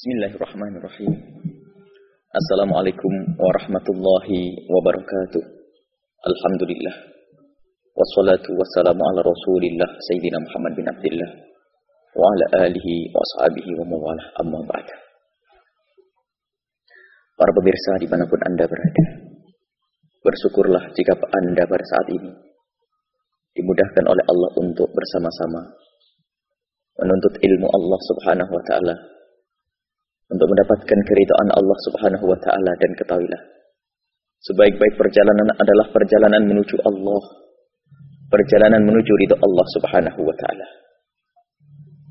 Bismillahirrahmanirrahim. Assalamualaikum warahmatullahi wabarakatuh. Alhamdulillah. Wassalatu wassalamu ala rasulillah Sayyidina Muhammad bin Abdullah wa ala alihi wa ashabihi wa mawalah amma ba'd. Para pemirsa di mana pun anda berada. Bersyukurlah jika anda pada saat ini dimudahkan oleh Allah untuk bersama-sama menuntut ilmu Allah subhanahu wa ta'ala untuk mendapatkan keridhaan Allah Subhanahu wa taala dan ketahuilah sebaik-baik perjalanan adalah perjalanan menuju Allah. Perjalanan menuju ridha Allah Subhanahu wa taala.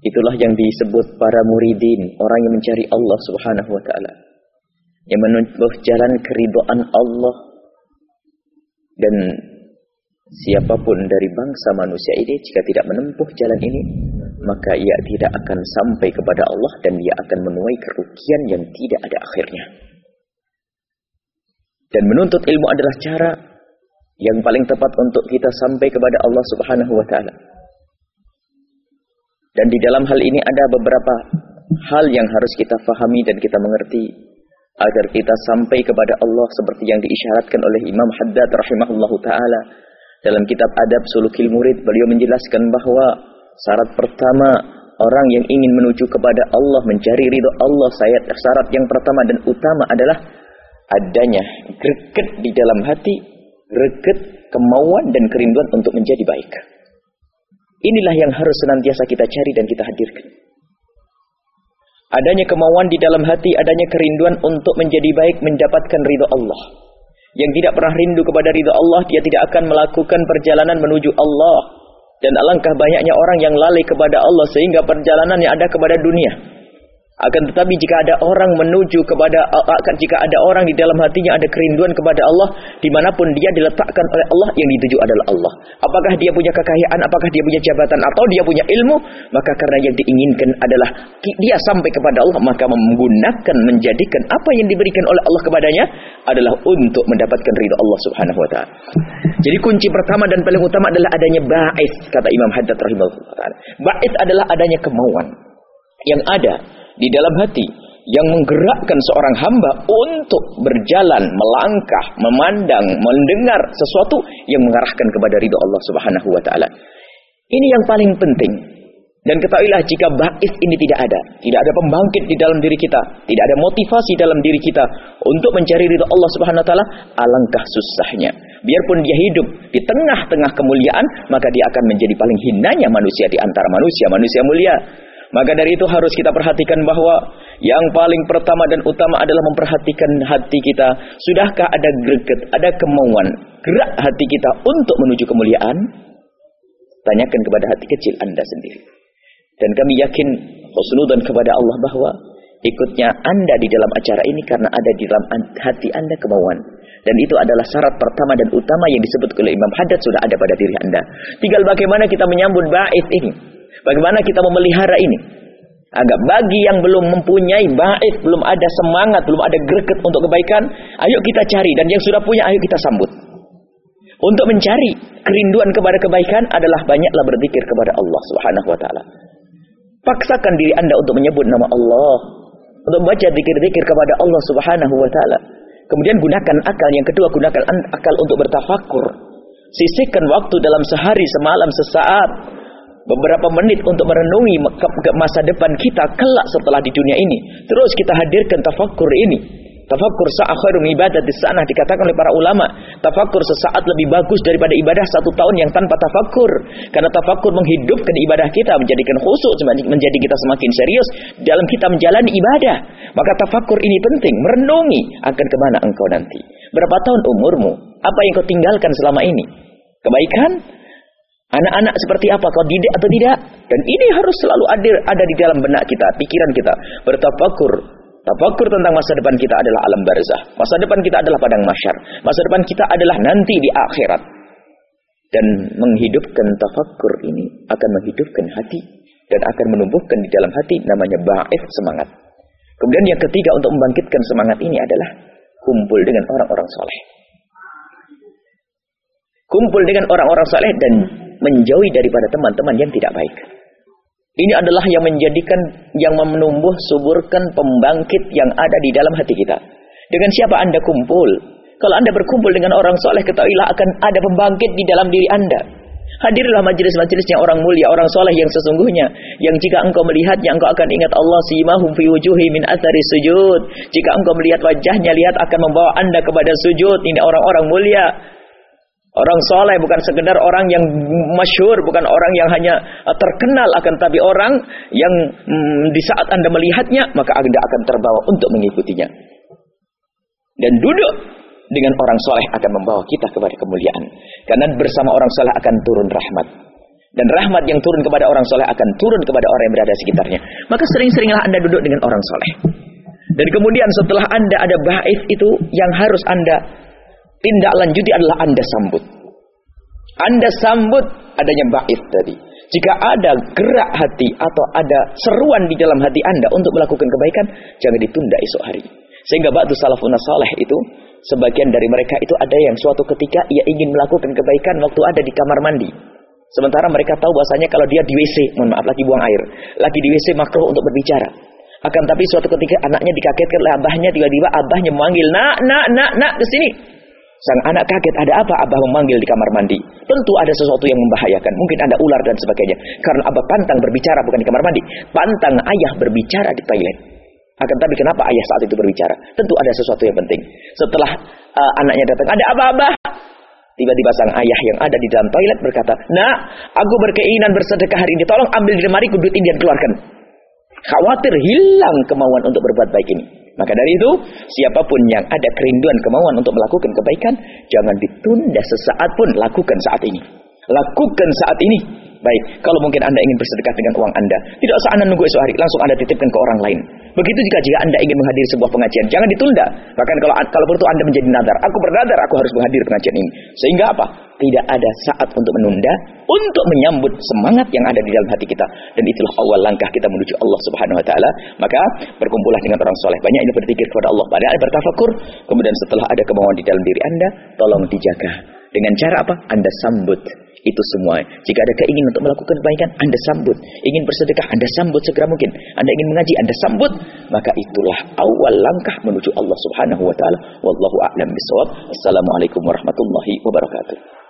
Itulah yang disebut para muridin orang yang mencari Allah Subhanahu wa taala. Yang menempuh jalan keridhaan Allah. Dan siapa pun dari bangsa manusia ini jika tidak menempuh jalan ini maka ia tidak akan sampai kepada Allah dan ia akan menuai kerugian yang tidak ada akhirnya. Dan menuntut ilmu adalah cara yang paling tepat untuk kita sampai kepada Allah Subhanahu wa taala. Dan di dalam hal ini ada beberapa hal yang harus kita fahami dan kita mengerti agar kita sampai kepada Allah seperti yang diisyaratkan oleh Imam Haddad rahimahullahu taala dalam kitab Adab Sulukil Murid beliau menjelaskan bahwa Syarat pertama orang yang ingin menuju kepada Allah mencari ridho Allah syarat yang pertama dan utama adalah adanya greget di dalam hati, greget kemauan dan kerinduan untuk menjadi baik. Inilah yang harus senantiasa kita cari dan kita hadirkan. Adanya kemauan di dalam hati, adanya kerinduan untuk menjadi baik, mendapatkan ridho Allah. Yang tidak pernah rindu kepada ridho Allah, dia tidak akan melakukan perjalanan menuju Allah. Dan alangkah banyaknya orang yang lalai kepada Allah sehingga perjalanannya ada kepada dunia. Akan tetapi jika ada orang menuju kepada akan jika ada orang di dalam hatinya ada kerinduan kepada Allah, di mana pun dia diletakkan oleh Allah yang dituju adalah Allah. Apakah dia punya kekayaan, apakah dia punya jabatan, atau dia punya ilmu, maka karena yang diinginkan adalah dia sampai kepada Allah, maka menggunakan menjadikan apa yang diberikan oleh Allah kepadanya adalah untuk mendapatkan ridha Allah Subhanahu wa taala. Jadi kunci pertama dan paling utama adalah adanya ba'is kata Imam Haddad rahimahullah. Ba'is adalah adanya kemauan yang ada di dalam hati yang menggerakkan seorang hamba untuk berjalan, melangkah, memandang, mendengar sesuatu yang mengarahkan kepada ridho Allah Subhanahu wa taala. Ini yang paling penting. Dan ketahuilah jika bais ini tidak ada, tidak ada pembangkit di dalam diri kita, tidak ada motivasi dalam diri kita untuk mencari ridho Allah Subhanahu wa taala, alangkah susahnya. Biarpun dia hidup di tengah-tengah kemuliaan, maka dia akan menjadi paling hinanya manusia di antara manusia, manusia mulia. Maka dari itu harus kita perhatikan bahwa yang paling pertama dan utama adalah memperhatikan hati kita. Sudahkah ada greget, ada kemauan, gerak hati kita untuk menuju kemuliaan? Tanyakan kepada hati kecil Anda sendiri. Dan kami yakin husnudan kepada Allah bahwa ikutnya Anda di dalam acara ini karena ada di dalam hati Anda kemauan. Dan itu adalah syarat pertama dan utama yang disebut oleh Imam Haddad sudah ada pada diri Anda. Tinggal bagaimana kita menyambut bait ini. Bagaimana kita memelihara ini? Agak bagi yang belum mempunyai baik, belum ada semangat, belum ada greget untuk kebaikan, ayo kita cari dan yang sudah punya ayo kita sambut. Untuk mencari kerinduan kepada kebaikan adalah banyaklah berzikir kepada Allah Subhanahu wa taala. Paksakan diri Anda untuk menyebut nama Allah, untuk baca zikir-zikir kepada Allah Subhanahu wa taala. Kemudian gunakan akal yang kedua gunakan akal untuk bertafakur. Sisihkan waktu dalam sehari semalam sesaat beberapa menit untuk merenungi masa depan kita kelak setelah di dunia ini. Terus kita hadirkan tafakur ini. Tafakur sa'akhirum ibadah di sana dikatakan oleh para ulama. Tafakur sesaat lebih bagus daripada ibadah satu tahun yang tanpa tafakur. Karena tafakur menghidupkan ibadah kita, menjadikan khusus, menjadi kita semakin serius dalam kita menjalani ibadah. Maka tafakur ini penting, merenungi akan ke mana engkau nanti. Berapa tahun umurmu? Apa yang kau tinggalkan selama ini? Kebaikan Anak-anak seperti apa? Kau didik atau tidak? Dan ini harus selalu ada, ada di dalam benak kita, pikiran kita. Bertafakur. Tafakur tentang masa depan kita adalah alam barzah. Masa depan kita adalah padang masyar. Masa depan kita adalah nanti di akhirat. Dan menghidupkan tafakur ini akan menghidupkan hati. Dan akan menumbuhkan di dalam hati namanya ba'if semangat. Kemudian yang ketiga untuk membangkitkan semangat ini adalah kumpul dengan orang-orang soleh. Kumpul dengan orang-orang soleh dan menjauhi daripada teman-teman yang tidak baik. Ini adalah yang menjadikan, yang menumbuh suburkan pembangkit yang ada di dalam hati kita. Dengan siapa Anda kumpul? Kalau Anda berkumpul dengan orang soleh, ketahuilah akan ada pembangkit di dalam diri Anda. Hadirlah majelis-majelisnya orang mulia, orang soleh yang sesungguhnya. Yang jika engkau melihatnya, engkau akan ingat Allah simahum fi wujuhi min athari sujud. Jika engkau melihat wajahnya, lihat akan membawa anda kepada sujud. Ini orang-orang mulia. Orang soleh bukan sekedar orang yang masyur, bukan orang yang hanya uh, terkenal akan tapi orang yang mm, di saat anda melihatnya maka anda akan terbawa untuk mengikutinya. Dan duduk dengan orang soleh akan membawa kita kepada kemuliaan. Karena bersama orang soleh akan turun rahmat. Dan rahmat yang turun kepada orang soleh akan turun kepada orang yang berada di sekitarnya. Maka sering-seringlah anda duduk dengan orang soleh. Dan kemudian setelah anda ada baif itu yang harus anda tindak lanjuti adalah anda sambut. Anda sambut adanya baif tadi. Jika ada gerak hati atau ada seruan di dalam hati anda untuk melakukan kebaikan, jangan ditunda esok hari. Sehingga ba'du salafun salih itu Sebagian dari mereka itu ada yang suatu ketika ia ingin melakukan kebaikan waktu ada di kamar mandi. Sementara mereka tahu bahasanya kalau dia di WC, mohon maaf lagi buang air, lagi di WC makruh untuk berbicara. Akan tapi suatu ketika anaknya dikagetkan oleh abahnya, tiba-tiba abahnya memanggil, nak, nak, nak, nak, ke sini. Sang anak kaget, ada apa abah memanggil di kamar mandi? Tentu ada sesuatu yang membahayakan. Mungkin ada ular dan sebagainya. Karena abah pantang berbicara bukan di kamar mandi. Pantang ayah berbicara di toilet. Akan tapi kenapa ayah saat itu berbicara? Tentu ada sesuatu yang penting. Setelah uh, anaknya datang, ada apa abah? Tiba-tiba sang ayah yang ada di dalam toilet berkata, Nak, aku berkeinginan bersedekah hari ini. Tolong ambil di lemari duit ini dan keluarkan. Khawatir hilang kemauan untuk berbuat baik ini. Maka dari itu, siapa pun yang ada kerinduan kemauan untuk melakukan kebaikan, jangan ditunda sesaat pun, lakukan saat ini. Lakukan saat ini. Baik, kalau mungkin Anda ingin bersedekah dengan uang Anda, tidak usah Anda nunggu esok hari, langsung Anda titipkan ke orang lain. Begitu juga jika Anda ingin menghadiri sebuah pengajian, jangan ditunda. Bahkan kalau kalau perlu Anda menjadi nadar, aku bernadar, aku harus menghadiri pengajian ini. Sehingga apa? Tidak ada saat untuk menunda, untuk menyambut semangat yang ada di dalam hati kita. Dan itulah awal langkah kita menuju Allah Subhanahu wa taala. Maka berkumpullah dengan orang soleh. Banyak ini berpikir kepada Allah, banyak bertafakur. Kemudian setelah ada kemauan di dalam diri Anda, tolong dijaga. Dengan cara apa? Anda sambut itu semua. Jika ada keinginan untuk melakukan kebaikan, Anda sambut. Ingin bersedekah, Anda sambut segera mungkin. Anda ingin mengaji, Anda sambut. Maka itulah awal langkah menuju Allah Subhanahu wa taala. Wallahu a'lam bishawab. Assalamualaikum warahmatullahi wabarakatuh.